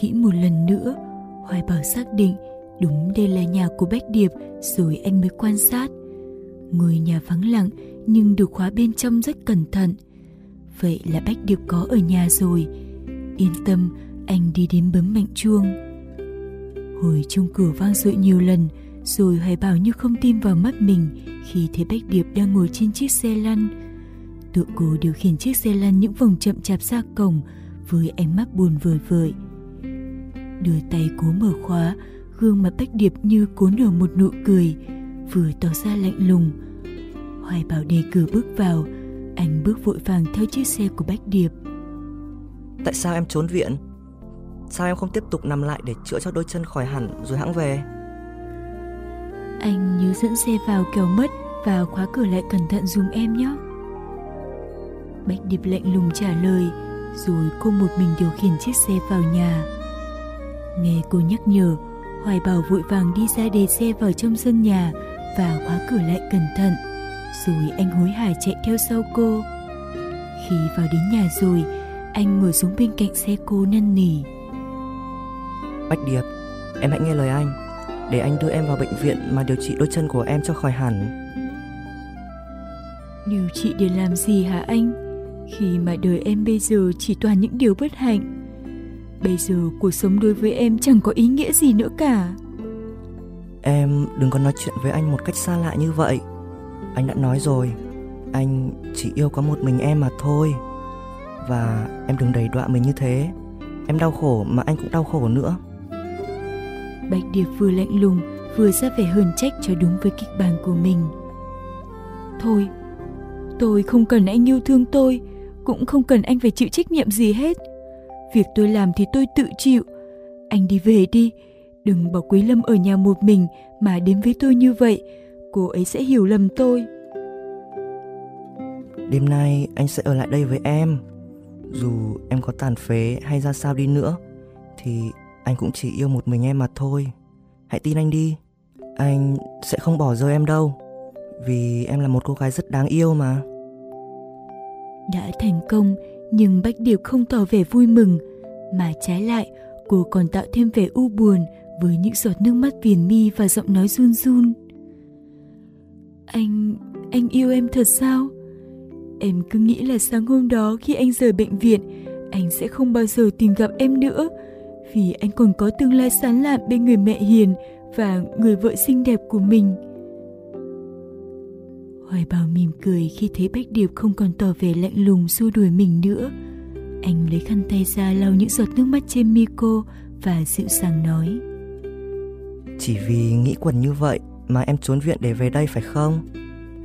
kỹ một lần nữa, Hoài Bảo xác định đúng đây là nhà của Bách Điệp rồi anh mới quan sát. Ngôi nhà vắng lặng nhưng được khóa bên trong rất cẩn thận. Vậy là Bách Điệp có ở nhà rồi. Yên tâm, anh đi đến bấm mạnh chuông. Hồi chuông cửa vang dội nhiều lần, rồi Hoài Bảo như không tin vào mắt mình khi thấy Bách Điệp đang ngồi trên chiếc xe lăn. Tụi cô điều khiển chiếc xe lăn những vòng chậm chạp ra cổng với ánh mắt buồn vời vợi đưa tay cố mở khóa gương mặt bách điệp như cố nở một nụ cười vừa tỏ ra lạnh lùng hoài bảo đề cửa bước vào anh bước vội vàng theo chiếc xe của bách điệp Tại sao em trốn viện? Sao em không tiếp tục nằm lại để chữa cho đôi chân khỏi hẳn rồi hãng về? anh nhớ dẫn xe vào kéo mất và khóa cửa lại cẩn thận dùm em nhé bách điệp lạnh lùng trả lời rồi cô một mình điều khiển chiếc xe vào nhà Nghe cô nhắc nhở, Hoài Bảo vội vàng đi ra đề xe vào trong sân nhà và khóa cửa lại cẩn thận. Rồi anh hối hả chạy theo sau cô. Khi vào đến nhà rồi, anh ngồi xuống bên cạnh xe cô năn nỉ. Bách Điệp, em hãy nghe lời anh. Để anh đưa em vào bệnh viện mà điều trị đôi chân của em cho khỏi hẳn. Điều trị để làm gì hả anh? Khi mà đời em bây giờ chỉ toàn những điều bất hạnh. Bây giờ cuộc sống đối với em chẳng có ý nghĩa gì nữa cả. Em đừng có nói chuyện với anh một cách xa lạ như vậy. Anh đã nói rồi, anh chỉ yêu có một mình em mà thôi. Và em đừng đầy đọa mình như thế. Em đau khổ mà anh cũng đau khổ nữa. Bạch Điệp vừa lạnh lùng vừa ra vẻ hờn trách cho đúng với kịch bản của mình. Thôi, tôi không cần anh yêu thương tôi, cũng không cần anh phải chịu trách nhiệm gì hết. Việc tôi làm thì tôi tự chịu. Anh đi về đi, đừng bỏ Quý Lâm ở nhà một mình mà đến với tôi như vậy, cô ấy sẽ hiểu lầm tôi. Đêm nay anh sẽ ở lại đây với em. Dù em có tàn phế hay ra sao đi nữa, thì anh cũng chỉ yêu một mình em mà thôi. Hãy tin anh đi, anh sẽ không bỏ rơi em đâu. Vì em là một cô gái rất đáng yêu mà. Đã thành công, nhưng Bách Điệp không tỏ vẻ vui mừng, mà trái lại cô còn tạo thêm vẻ u buồn với những giọt nước mắt viền mi và giọng nói run run. Anh, anh yêu em thật sao? Em cứ nghĩ là sáng hôm đó khi anh rời bệnh viện, anh sẽ không bao giờ tìm gặp em nữa, vì anh còn có tương lai sáng lạn bên người mẹ hiền và người vợ xinh đẹp của mình. Hoài Bảo mỉm cười khi thấy Bách Điệp không còn tỏ vẻ lạnh lùng xua đuổi mình nữa. Anh lấy khăn tay ra lau những giọt nước mắt trên mi cô và dịu dàng nói. Chỉ vì nghĩ quẩn như vậy mà em trốn viện để về đây phải không?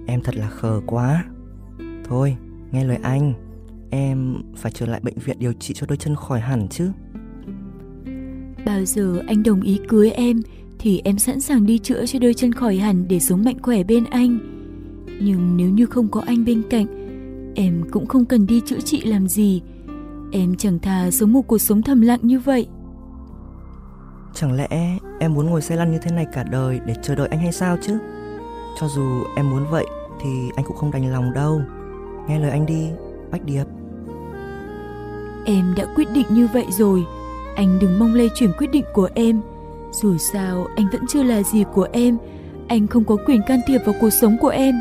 Em thật là khờ quá. Thôi, nghe lời anh, em phải trở lại bệnh viện điều trị cho đôi chân khỏi hẳn chứ. Bao giờ anh đồng ý cưới em thì em sẵn sàng đi chữa cho đôi chân khỏi hẳn để sống mạnh khỏe bên anh. Nhưng nếu như không có anh bên cạnh, em cũng không cần đi chữa trị làm gì. Em chẳng thà sống một cuộc sống thầm lặng như vậy. Chẳng lẽ em muốn ngồi xe lăn như thế này cả đời để chờ đợi anh hay sao chứ? Cho dù em muốn vậy thì anh cũng không đành lòng đâu. Nghe lời anh đi, Bách Điệp. Em đã quyết định như vậy rồi. Anh đừng mong lay chuyển quyết định của em. Dù sao anh vẫn chưa là gì của em. Anh không có quyền can thiệp vào cuộc sống của em.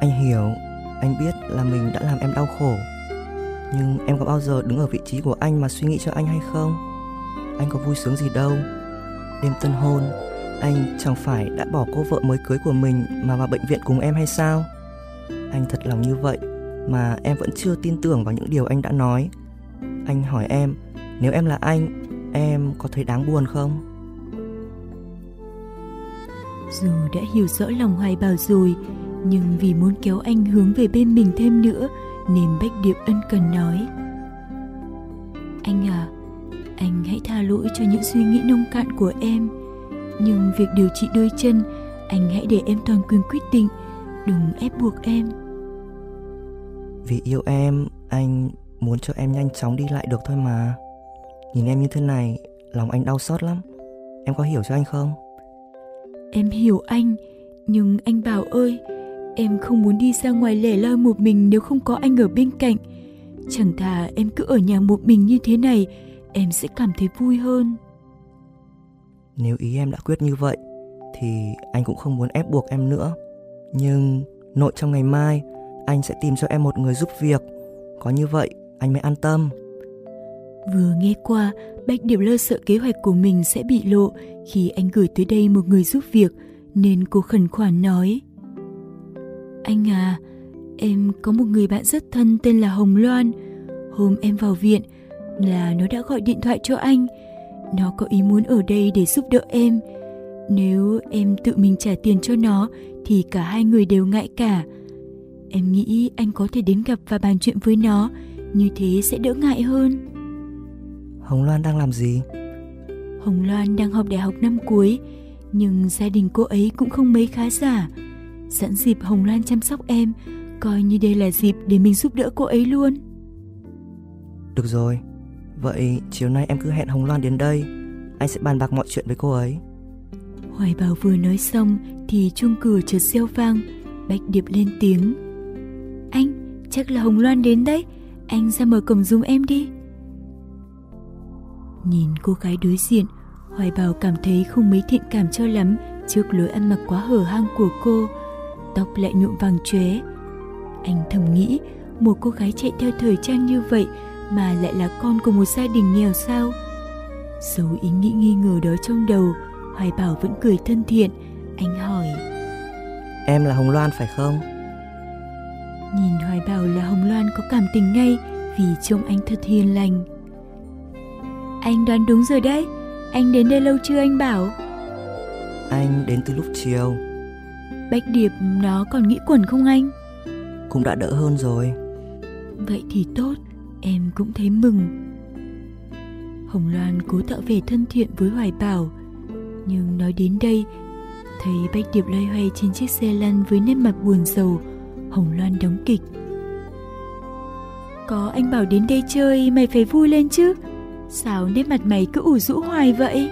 Anh hiểu, anh biết là mình đã làm em đau khổ. Nhưng em có bao giờ đứng ở vị trí của anh mà suy nghĩ cho anh hay không? Anh có vui sướng gì đâu. Đêm tân hôn, anh chẳng phải đã bỏ cô vợ mới cưới của mình mà vào bệnh viện cùng em hay sao? Anh thật lòng như vậy mà em vẫn chưa tin tưởng vào những điều anh đã nói. Anh hỏi em, nếu em là anh, em có thấy đáng buồn không? Dù đã hiểu rõ lòng Hoài Bảo rồi, nhưng vì muốn kéo anh hướng về bên mình thêm nữa, nên Bách Điệp ân cần nói. Anh à, anh hãy tha lỗi cho những suy nghĩ nông cạn của em. Nhưng việc điều trị đôi chân, anh hãy để em toàn quyền quyết định, đừng ép buộc em. Vì yêu em, anh muốn cho em nhanh chóng đi lại được thôi mà. Nhìn em như thế này, lòng anh đau xót lắm. Em có hiểu cho anh không? Em hiểu anh, nhưng anh Bảo ơi, em không muốn đi ra ngoài lẻ loi một mình nếu không có anh ở bên cạnh. Chẳng thà em cứ ở nhà một mình như thế này, em sẽ cảm thấy vui hơn. Nếu ý em đã quyết như vậy, thì anh cũng không muốn ép buộc em nữa. Nhưng nội trong ngày mai, anh sẽ tìm cho em một người giúp việc. Có như vậy, anh mới an tâm. Vừa nghe qua, Bách Điệp lo sợ kế hoạch của mình sẽ bị lộ khi anh gửi tới đây một người giúp việc, nên cô khẩn khoản nói. Anh à, em có một người bạn rất thân tên là Hồng Loan. Hôm em vào viện là nó đã gọi điện thoại cho anh. Nó có ý muốn ở đây để giúp đỡ em. Nếu em tự mình trả tiền cho nó thì cả hai người đều ngại cả. Em nghĩ anh có thể đến gặp và bàn chuyện với nó, như thế sẽ đỡ ngại hơn. Hồng Loan đang làm gì? Hồng Loan đang học đại học năm cuối, nhưng gia đình cô ấy cũng không mấy khá giả. Sẵn dịp Hồng Loan chăm sóc em, coi như đây là dịp để mình giúp đỡ cô ấy luôn. Được rồi, vậy chiều nay em cứ hẹn Hồng Loan đến đây, anh sẽ bàn bạc mọi chuyện với cô ấy. Hoài Bảo vừa nói xong thì chuông cửa chợt reo vang, Bạch Điệp lên tiếng. Anh, chắc là Hồng Loan đến đấy, anh ra mở cổng giúp em đi. Nhìn cô gái đối diện, Hoài Bảo cảm thấy không mấy thiện cảm cho lắm trước lối ăn mặc quá hở hang của cô. Tóc lại nhuộm vàng chóe. Anh thầm nghĩ, một cô gái chạy theo thời trang như vậy mà lại là con của một gia đình nghèo sao? Giấu ý nghĩ nghi ngờ đó trong đầu, Hoài Bảo vẫn cười thân thiện. Anh hỏi. Em là Hồng Loan phải không? Nhìn Hoài Bảo là Hồng Loan có cảm tình ngay vì trông anh thật hiền lành. Anh đoán đúng rồi đấy. Anh đến đây lâu chưa anh Bảo? Anh đến từ lúc chiều. Bách Điệp nó còn nghĩ quẩn không anh? Cũng đã đỡ hơn rồi. Vậy thì tốt, em cũng thấy mừng. Hồng Loan cố tạo vẻ thân thiện với Hoài Bảo, nhưng nói đến đây, thấy Bách Điệp loay hoay trên chiếc xe lăn với nét mặt buồn rầu, Hồng Loan đóng kịch. Có anh Bảo đến đây chơi, mày phải vui lên chứ. Sao nét mặt mày cứ ủ rũ hoài vậy?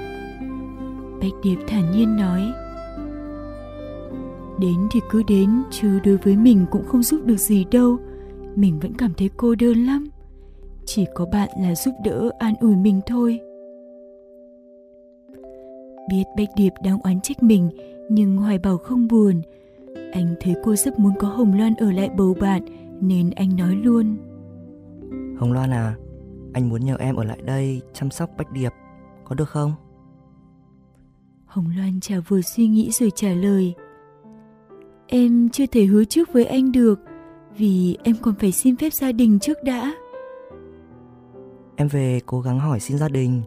Bạch Điệp thản nhiên nói Đến thì cứ đến Chứ đối với mình cũng không giúp được gì đâu. Mình vẫn cảm thấy cô đơn lắm. Chỉ có bạn là giúp đỡ an ủi mình thôi. Biết Bạch Điệp đang oán trách mình Nhưng Hoài Bảo không buồn. Anh thấy cô rất muốn có Hồng Loan ở lại bầu bạn Nên anh nói luôn. Hồng Loan à anh muốn nhờ em ở lại đây chăm sóc Bách Điệp, có được không? Hồng Loan chả vừa suy nghĩ rồi trả lời. Em chưa thể hứa trước với anh được, vì em còn phải xin phép gia đình trước đã. Em về cố gắng hỏi xin gia đình.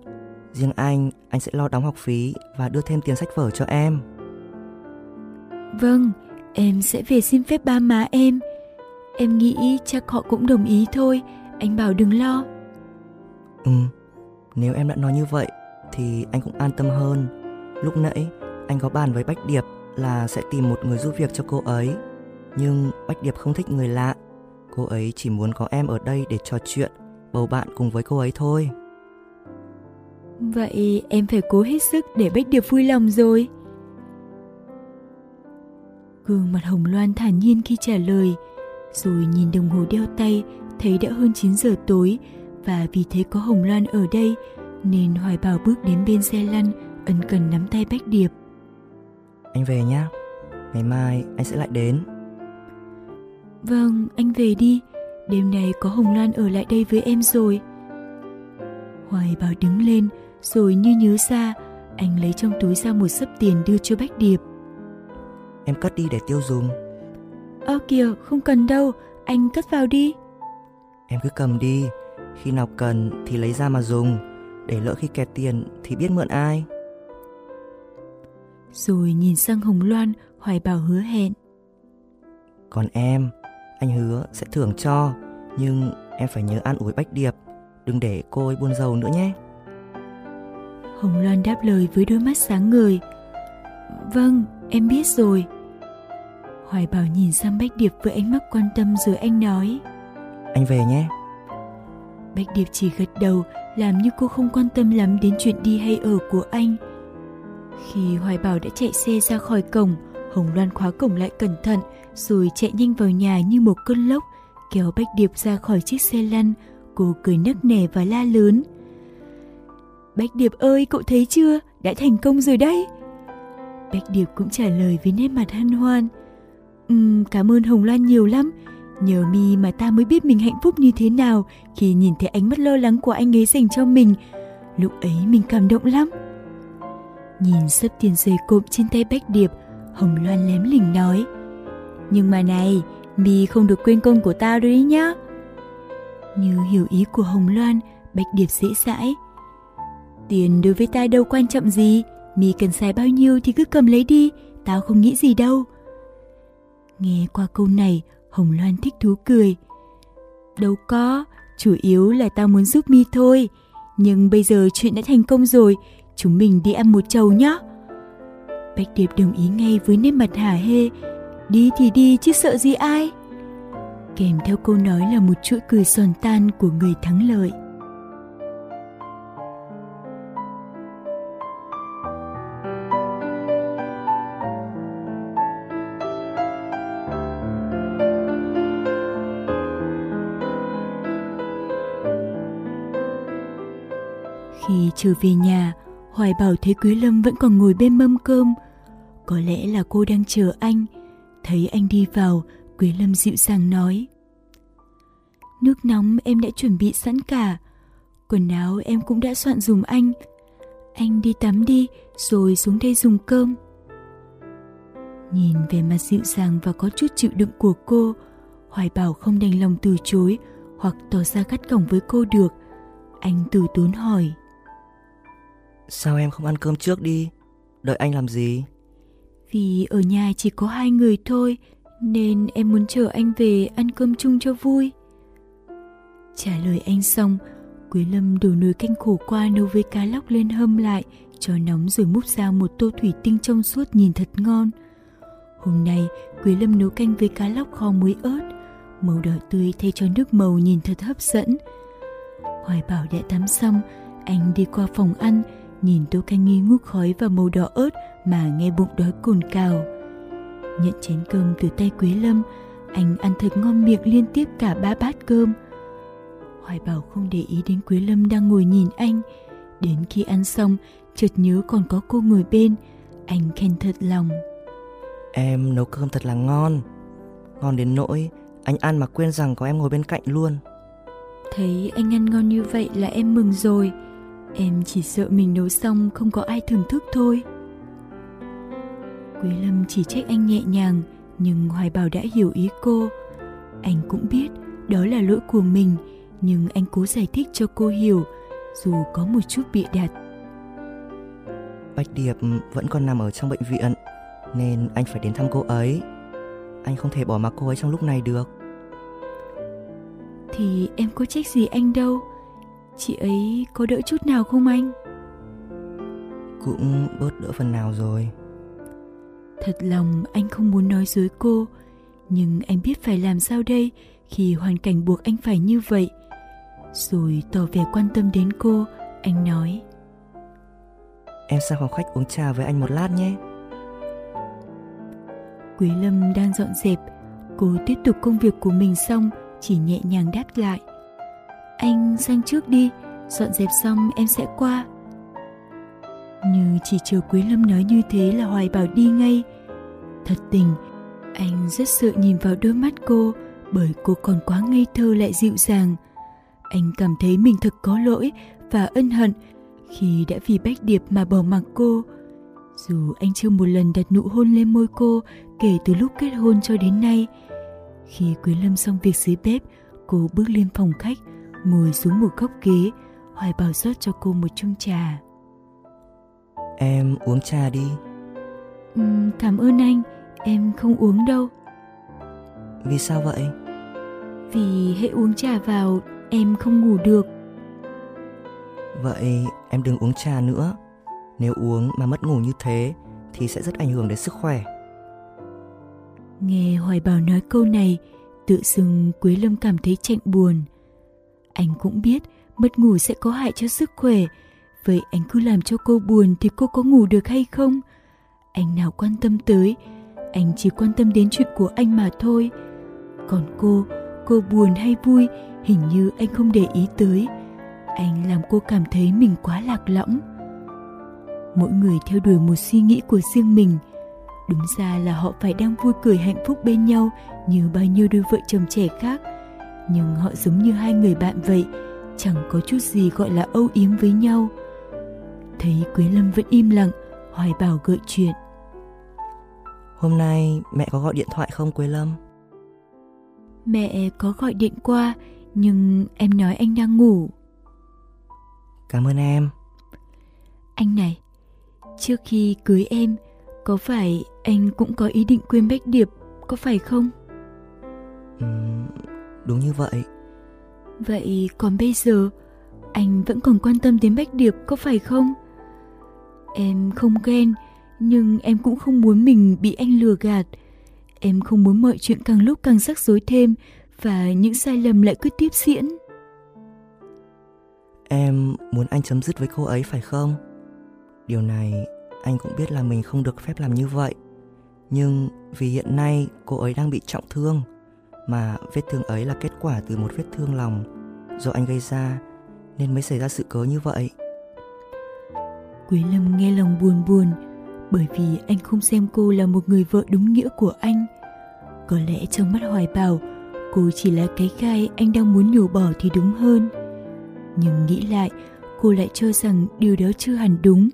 Riêng anh, anh sẽ lo đóng học phí và đưa thêm tiền sách vở cho em. Vâng, em sẽ về xin phép ba má em. Em nghĩ chắc họ cũng đồng ý thôi, anh bảo đừng lo. Ừ, nếu em đã nói như vậy thì anh cũng an tâm hơn. Lúc nãy anh có bàn với Bách Điệp là sẽ tìm một người giúp việc cho cô ấy. Nhưng Bách Điệp không thích người lạ. Cô ấy chỉ muốn có em ở đây để trò chuyện, bầu bạn cùng với cô ấy thôi. Vậy em phải cố hết sức để Bách Điệp vui lòng rồi. Gương mặt Hồng Loan thản nhiên khi trả lời, rồi nhìn đồng hồ đeo tay thấy đã hơn 9 giờ tối và vì thế có Hồng Loan ở đây nên Hoài Bảo bước đến bên xe lăn ân cần nắm tay Bách Điệp. Anh về nhá, ngày mai anh sẽ lại đến. Vâng, anh về đi, đêm nay có Hồng Loan ở lại đây với em rồi. Hoài Bảo đứng lên rồi như nhớ ra, anh lấy trong túi ra một sấp tiền đưa cho Bách Điệp. Em cất đi để tiêu dùng. Ơ kìa, không cần đâu, anh cất vào đi. Em cứ cầm đi, khi nào cần thì lấy ra mà dùng để lỡ khi kẹt tiền thì biết mượn ai Rồi nhìn sang Hồng Loan, Hoài Bảo hứa hẹn. Còn em, anh hứa sẽ thưởng cho, nhưng em phải nhớ an ủi Bách Điệp, đừng để cô ấy buồn giàu nữa nhé. Hồng Loan đáp lời với đôi mắt sáng ngời. Vâng, em biết rồi. Hoài Bảo nhìn sang Bách Điệp với ánh mắt quan tâm rồi anh nói. Anh về nhé. Bách Điệp chỉ gật đầu làm như cô không quan tâm lắm đến chuyện đi hay ở của anh. Khi Hoài Bảo đã chạy xe ra khỏi cổng, Hồng Loan khóa cổng lại cẩn thận rồi chạy nhanh vào nhà như một cơn lốc, kéo Bách Điệp ra khỏi chiếc xe lăn. Cô cười nấc nẻ và la lớn. Bách Điệp ơi, cậu thấy chưa? Đã thành công rồi đấy. Bách Điệp cũng trả lời với nét mặt hân hoan. Um, cảm ơn Hồng Loan nhiều lắm. Nhờ mi mà ta mới biết mình hạnh phúc như thế nào khi nhìn thấy ánh mắt lo lắng của anh ấy dành cho mình. Lúc ấy mình cảm động lắm. Nhìn sấp tiền rơi cộm trên tay Bách Điệp, Hồng Loan lém lỉnh nói. Nhưng mà này, mi không được quên công của tao đấy nhá. Như hiểu ý của Hồng Loan, Bách Điệp dễ dãi. Tiền đối với ta đâu quan trọng gì, mi cần xài bao nhiêu thì cứ cầm lấy đi, tao không nghĩ gì đâu. Nghe qua câu này, Hồng Loan thích thú cười. Đâu có, chủ yếu là tao muốn giúp mi thôi. Nhưng bây giờ chuyện đã thành công rồi, chúng mình đi ăn một chầu nhá. Bách Điệp đồng ý ngay với nét mặt hả hê. Đi thì đi chứ sợ gì ai. Kèm theo câu nói là một chuỗi cười giòn tan của người thắng lợi. Khi trở về nhà, Hoài bảo thấy Quý Lâm vẫn còn ngồi bên mâm cơm. Có lẽ là cô đang chờ anh. Thấy anh đi vào, Quý Lâm dịu dàng nói. Nước nóng em đã chuẩn bị sẵn cả. Quần áo em cũng đã soạn dùng anh. Anh đi tắm đi, rồi xuống đây dùng cơm. Nhìn về mặt dịu dàng và có chút chịu đựng của cô, Hoài Bảo không đành lòng từ chối hoặc tỏ ra gắt cổng với cô được. Anh từ tốn hỏi. Sao em không ăn cơm trước đi? Đợi anh làm gì? Vì ở nhà chỉ có hai người thôi, nên em muốn chờ anh về ăn cơm chung cho vui. Trả lời anh xong, Quý Lâm đổ nồi canh khổ qua nấu với cá lóc lên hâm lại, cho nóng rồi múc ra một tô thủy tinh trong suốt nhìn thật ngon. Hôm nay, Quý Lâm nấu canh với cá lóc kho muối ớt, màu đỏ tươi thay cho nước màu nhìn thật hấp dẫn. Hoài Bảo đã tắm xong, anh đi qua phòng ăn, nhìn tô canh nghi ngút khói và màu đỏ ớt mà nghe bụng đói cồn cào. Nhận chén cơm từ tay Quế Lâm, anh ăn thật ngon miệng liên tiếp cả ba bát cơm. Hoài Bảo không để ý đến Quế Lâm đang ngồi nhìn anh. Đến khi ăn xong, chợt nhớ còn có cô ngồi bên, anh khen thật lòng. Em nấu cơm thật là ngon. Ngon đến nỗi anh ăn mà quên rằng có em ngồi bên cạnh luôn. Thấy anh ăn ngon như vậy là em mừng rồi. Em chỉ sợ mình nấu xong không có ai thưởng thức thôi. Quý Lâm chỉ trách anh nhẹ nhàng, nhưng Hoài Bảo đã hiểu ý cô. Anh cũng biết đó là lỗi của mình, nhưng anh cố giải thích cho cô hiểu, dù có một chút bịa đặt. Bạch Điệp vẫn còn nằm ở trong bệnh viện, nên anh phải đến thăm cô ấy. Anh không thể bỏ mặc cô ấy trong lúc này được. Thì em có trách gì anh đâu, chị ấy có đỡ chút nào không anh? Cũng bớt đỡ phần nào rồi. Thật lòng anh không muốn nói dối cô, nhưng anh biết phải làm sao đây khi hoàn cảnh buộc anh phải như vậy. Rồi tỏ vẻ quan tâm đến cô, anh nói. Em sang phòng khách uống trà với anh một lát nhé. Quý Lâm đang dọn dẹp, cô tiếp tục công việc của mình xong, chỉ nhẹ nhàng đáp lại. Anh sang trước đi, dọn dẹp xong em sẽ qua. Như chỉ chờ Quý Lâm nói như thế là Hoài Bảo đi ngay. Thật tình, anh rất sợ nhìn vào đôi mắt cô bởi cô còn quá ngây thơ lại dịu dàng. Anh cảm thấy mình thật có lỗi và ân hận khi đã vì Bách Điệp mà bỏ mặc cô. Dù anh chưa một lần đặt nụ hôn lên môi cô kể từ lúc kết hôn cho đến nay. Khi Quý Lâm xong việc dưới bếp, cô bước lên phòng khách, ngồi xuống một góc ghế, Hoài Bảo rót cho cô một chung trà. Em uống trà đi. uhm, cảm ơn anh em không uống đâu. Vì sao vậy? Vì hệ uống trà vào em không ngủ được. Vậy em đừng uống trà nữa. Nếu uống mà mất ngủ như thế thì sẽ rất ảnh hưởng đến sức khỏe. Nghe hoài bảo nói câu này tự dưng quế lâm cảm thấy chạnh buồn anh cũng biết mất ngủ sẽ có hại cho sức khỏe. Vậy anh cứ làm cho cô buồn thì cô có ngủ được hay không? Anh nào quan tâm tới, anh chỉ quan tâm đến chuyện của anh mà thôi. Còn cô cô buồn hay vui, hình như anh không để ý tới. Anh làm cô cảm thấy mình quá lạc lõng. Mỗi người theo đuổi một suy nghĩ của riêng mình. Đúng ra là họ phải đang vui cười hạnh phúc bên nhau như bao nhiêu đôi vợ chồng trẻ khác nhưng họ giống như hai người bạn vậy chẳng có chút gì gọi là âu yếm với nhau. Thấy quế lâm vẫn im lặng hoài bảo gợi chuyện. Hôm nay mẹ có gọi điện thoại không quế lâm? Mẹ có gọi điện qua nhưng em nói anh đang ngủ. Cảm ơn em. Anh này trước khi cưới em có phải anh cũng có ý định quên bách điệp có phải không đúng như vậy. Vậy còn bây giờ anh vẫn còn quan tâm đến bách điệp có phải không? Em không ghen nhưng em cũng không muốn mình bị anh lừa gạt. Em không muốn mọi chuyện càng lúc càng rắc rối thêm và những sai lầm lại cứ tiếp diễn. Em muốn anh chấm dứt với cô ấy phải không? Điều này anh cũng biết là mình không được phép làm như vậy. Nhưng vì hiện nay cô ấy đang bị trọng thương mà vết thương ấy là kết quả từ một vết thương lòng do anh gây ra, nên mới xảy ra sự cố như vậy. Quý lâm nghe lòng buồn buồn, bởi vì anh không xem cô là một người vợ đúng nghĩa của anh. Có lẽ trong mắt hoài bảo, cô chỉ là cái gai anh đang muốn nhổ bỏ thì đúng hơn. Nhưng nghĩ lại, cô lại cho rằng điều đó chưa hẳn đúng.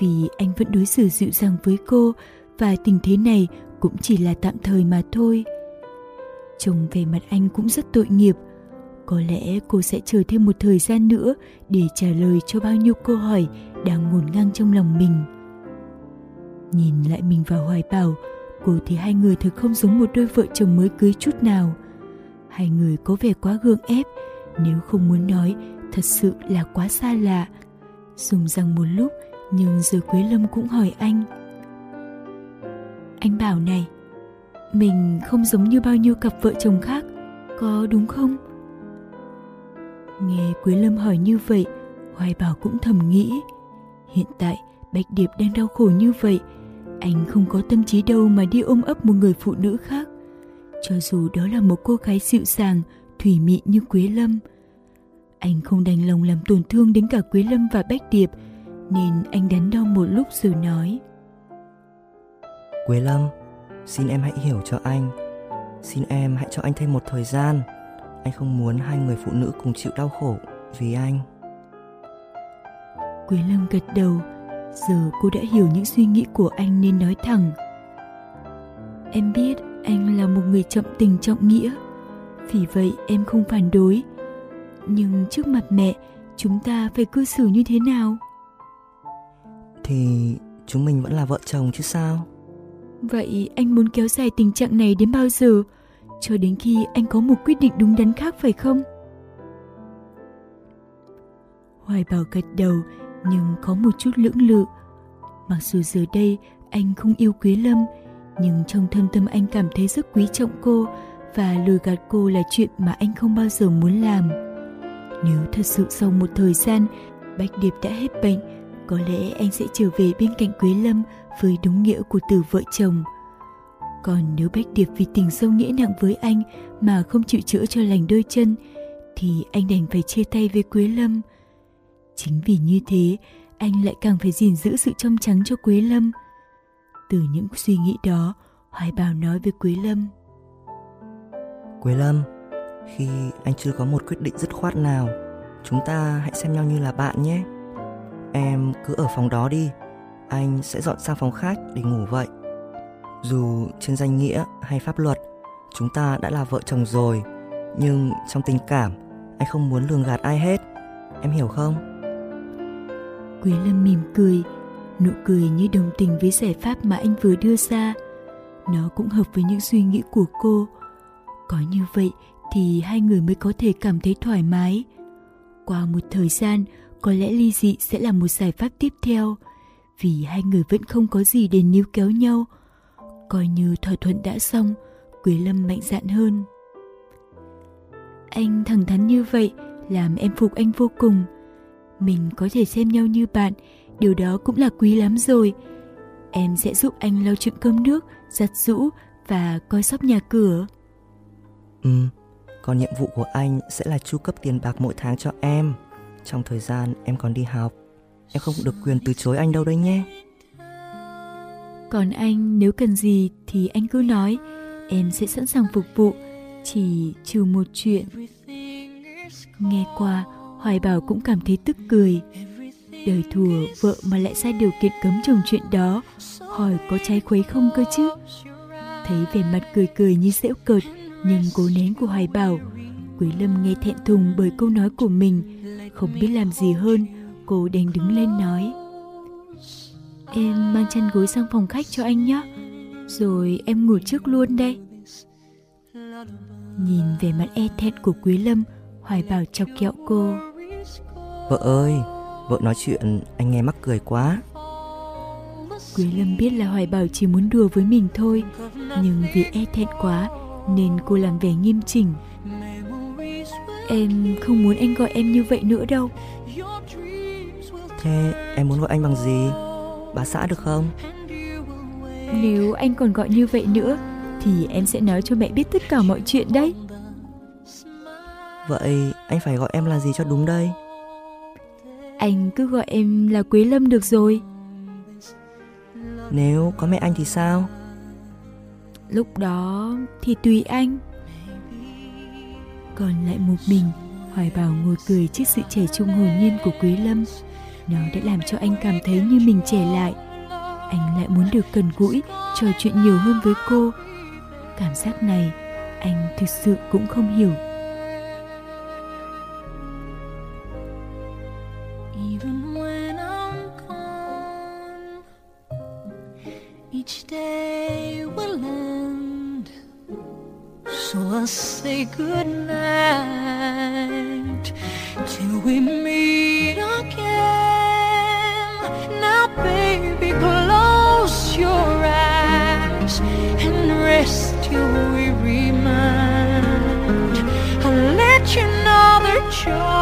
Vì anh vẫn đối xử dịu dàng với cô và tình thế này cũng chỉ là tạm thời mà thôi trông về mặt anh cũng rất tội nghiệp. Có lẽ cô sẽ chờ thêm một thời gian nữa để trả lời cho bao nhiêu câu hỏi đang ngổn ngang trong lòng mình. Nhìn lại mình vào hoài bảo, cô thì hai người thật không giống một đôi vợ chồng mới cưới chút nào. Hai người có vẻ quá gượng ép, nếu không muốn nói, thật sự là quá xa lạ. Dùng rằng một lúc, nhưng rồi quế lâm cũng hỏi anh. Anh bảo này mình không giống như bao nhiêu cặp vợ chồng khác, có đúng không? Nghe quế lâm hỏi như vậy, hoài bảo cũng thầm nghĩ. Hiện tại, bạch điệp đang đau khổ như vậy, anh không có tâm trí đâu mà đi ôm ấp một người phụ nữ khác. Cho dù đó là một cô gái dịu dàng, thủy mị như quế lâm, anh không đành lòng làm tổn thương đến cả quế lâm và bách điệp, nên anh đắn đo một lúc rồi nói. Quế lâm xin em hãy hiểu cho anh. Xin em hãy cho anh thêm một thời gian. Anh không muốn hai người phụ nữ cùng chịu đau khổ vì anh. Quế lâm gật đầu. Giờ cô đã hiểu những suy nghĩ của anh nên nói thẳng. Em biết anh là một người trọng tình trọng nghĩa vì vậy em không phản đối. Nhưng trước mặt mẹ chúng ta phải cư xử như thế nào? Thì chúng mình vẫn là vợ chồng chứ sao vậy anh muốn kéo dài tình trạng này đến bao giờ? Cho đến khi anh có một quyết định đúng đắn khác phải không? Hoài bảo gật đầu, nhưng có một chút lưỡng lự. Mặc dù giờ đây anh không yêu quế lâm, nhưng trong thâm tâm anh cảm thấy rất quý trọng cô và lừa gạt cô là chuyện mà anh không bao giờ muốn làm. Nếu thật sự sau một thời gian bạch điệp đã hết bệnh có lẽ anh sẽ trở về bên cạnh quế lâm với đúng nghĩa của từ vợ chồng. Còn nếu bách điệp vì tình sâu nghĩa nặng với anh mà không chịu chữa cho lành đôi chân, thì anh đành phải chia tay với quế lâm. Chính vì như thế, anh lại càng phải gìn giữ sự trong trắng cho quế lâm. Từ những suy nghĩ đó, hoài bảo nói với quế lâm. Quế lâm, khi anh chưa có một quyết định dứt khoát nào, chúng ta hãy xem nhau như là bạn nhé em cứ ở phòng đó đi anh sẽ dọn sang phòng khách để ngủ vậy dù trên danh nghĩa hay pháp luật chúng ta đã là vợ chồng rồi nhưng trong tình cảm anh không muốn lường gạt ai hết em hiểu không quý lâm mỉm cười Nụ cười như đồng tình với giải pháp mà anh vừa đưa ra. Nó cũng hợp với những suy nghĩ của cô. Có như vậy thì hai người mới có thể cảm thấy thoải mái. Qua một thời gian, có lẽ ly dị sẽ là một giải pháp tiếp theo, vì hai người vẫn không có gì để níu kéo nhau. Coi như thỏa thuận đã xong quý lâm mạnh dạn hơn. Anh thẳng thắn như vậy làm em phục anh vô cùng. Mình có thể xem nhau như bạn, điều đó cũng là quý lắm rồi. Em sẽ giúp anh lau chuyện cơm nước, giặt rũ và coi sóc nhà cửa. Ừ còn nhiệm vụ của anh sẽ là chu cấp tiền bạc mỗi tháng cho em trong thời gian em còn đi học, em không được quyền từ chối anh đâu đấy nhé. Còn anh, nếu cần gì thì anh cứ nói. Em sẽ sẵn sàng phục vụ, chỉ trừ một chuyện. Nghe qua, hoài bảo cũng cảm thấy tức cười. Đời thùa, vợ mà lại sai điều kiện cấm chồng chuyện đó. Hỏi có trái khuấy không cơ chứ? Thấy vẻ mặt cười cười như dễu cợt, nhưng cố nén của hoài bảo quý lâm nghe thẹn thùng bởi câu nói của mình không biết làm gì hơn cô đành đứng lên nói. Em mang chăn gối sang phòng khách cho anh nhé rồi em ngủ trước luôn đây. Nhìn về mặt e thẹn của quý lâm hoài bảo chọc kẹo cô. Vợ ơi vợ nói chuyện anh nghe mắc cười quá. Quý lâm biết là hoài bảo chỉ muốn đùa với mình thôi nhưng vì e thẹn quá nên cô làm vẻ nghiêm chỉnh em không muốn anh gọi em như vậy nữa đâu Thế em muốn gọi anh bằng gì? Bà xã được không? Nếu anh còn gọi như vậy nữa Thì em sẽ nói cho mẹ biết tất cả mọi chuyện đấy Vậy anh phải gọi em là gì cho đúng đây? Anh cứ gọi em là Quế Lâm được rồi Nếu có mẹ anh thì sao? Lúc đó thì tùy anh còn lại một mình, Hoài Bảo ngồi cười trước sự trẻ trung hồn nhiên của Quý Lâm. Nó đã làm cho anh cảm thấy như mình trẻ lại. Anh lại muốn được gần gũi, trò chuyện nhiều hơn với cô. Cảm giác này, anh thực sự cũng không hiểu. sure